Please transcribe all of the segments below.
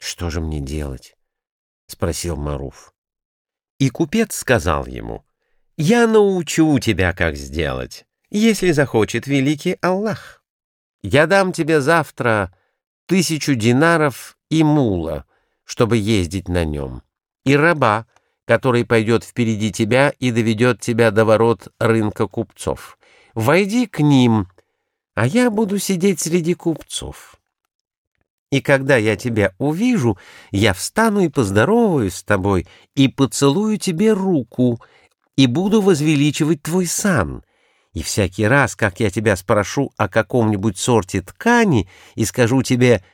Что же мне делать? — спросил Маруф. И купец сказал ему, «Я научу тебя, как сделать, если захочет великий Аллах. Я дам тебе завтра тысячу динаров и мула, чтобы ездить на нем, и раба, который пойдет впереди тебя и доведет тебя до ворот рынка купцов. Войди к ним, а я буду сидеть среди купцов. И когда я тебя увижу, я встану и поздороваюсь с тобой, и поцелую тебе руку, и буду возвеличивать твой сан. И всякий раз, как я тебя спрошу о каком-нибудь сорте ткани и скажу тебе,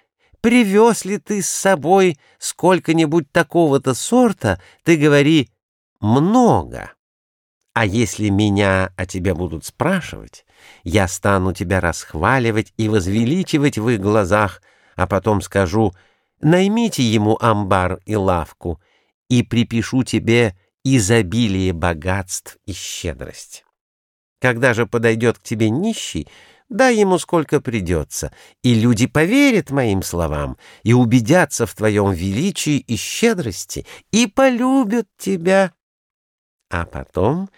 привез ли ты с собой сколько-нибудь такого-то сорта, ты говори «много». А если меня о тебе будут спрашивать, я стану тебя расхваливать и возвеличивать в их глазах — а потом скажу «Наймите ему амбар и лавку, и припишу тебе изобилие богатств и щедрость. Когда же подойдет к тебе нищий, дай ему сколько придется, и люди поверят моим словам и убедятся в твоем величии и щедрости, и полюбят тебя. А потом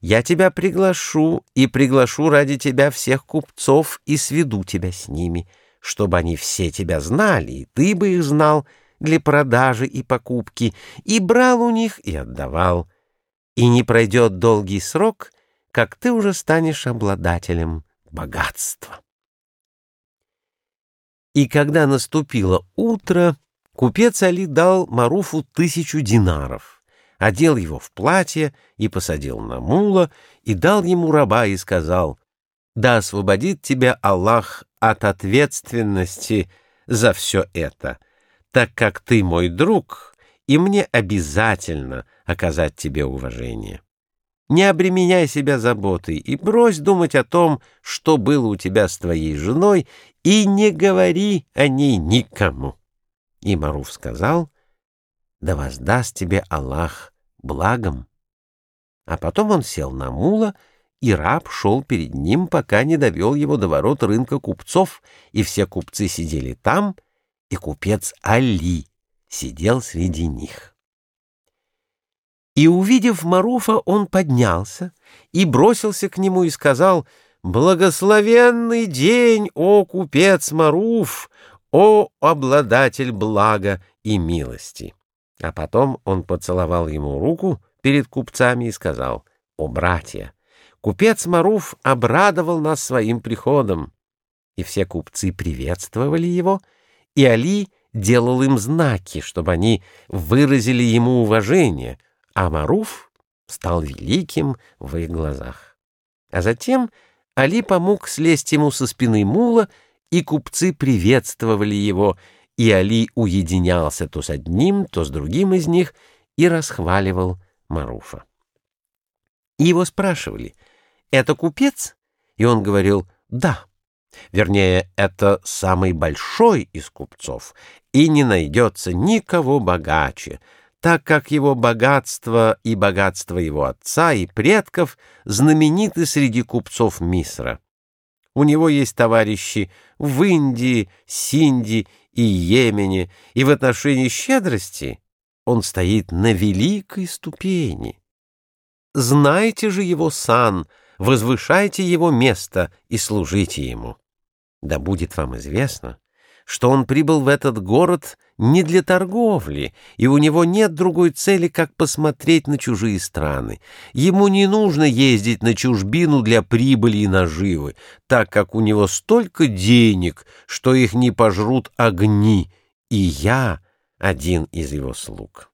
я тебя приглашу, и приглашу ради тебя всех купцов, и сведу тебя с ними» чтобы они все тебя знали, и ты бы их знал для продажи и покупки, и брал у них и отдавал. И не пройдет долгий срок, как ты уже станешь обладателем богатства. И когда наступило утро, купец Али дал Маруфу тысячу динаров, одел его в платье и посадил на мула, и дал ему раба и сказал, «Да освободит тебя Аллах от ответственности за все это, так как ты мой друг, и мне обязательно оказать тебе уважение. Не обременяй себя заботой и брось думать о том, что было у тебя с твоей женой, и не говори о ней никому. И Маруф сказал, да воздаст тебе Аллах благом. А потом он сел на мула и раб шел перед ним, пока не довел его до ворот рынка купцов, и все купцы сидели там, и купец Али сидел среди них. И, увидев Маруфа, он поднялся и бросился к нему и сказал, «Благословенный день, о купец Маруф, о обладатель блага и милости!» А потом он поцеловал ему руку перед купцами и сказал, «О, братья!» Купец Маруф обрадовал нас своим приходом, и все купцы приветствовали его, и Али делал им знаки, чтобы они выразили ему уважение, а Маруф стал великим в их глазах. А затем Али помог слезть ему со спины мула, и купцы приветствовали его, и Али уединялся то с одним, то с другим из них и расхваливал Маруфа. Его спрашивали — это купец? И он говорил «да». Вернее, это самый большой из купцов, и не найдется никого богаче, так как его богатство и богатство его отца и предков знамениты среди купцов Мисра. У него есть товарищи в Индии, Синди и Йемене, и в отношении щедрости он стоит на великой ступени. Знаете же его сан — возвышайте его место и служите ему. Да будет вам известно, что он прибыл в этот город не для торговли, и у него нет другой цели, как посмотреть на чужие страны. Ему не нужно ездить на чужбину для прибыли и наживы, так как у него столько денег, что их не пожрут огни, и я один из его слуг.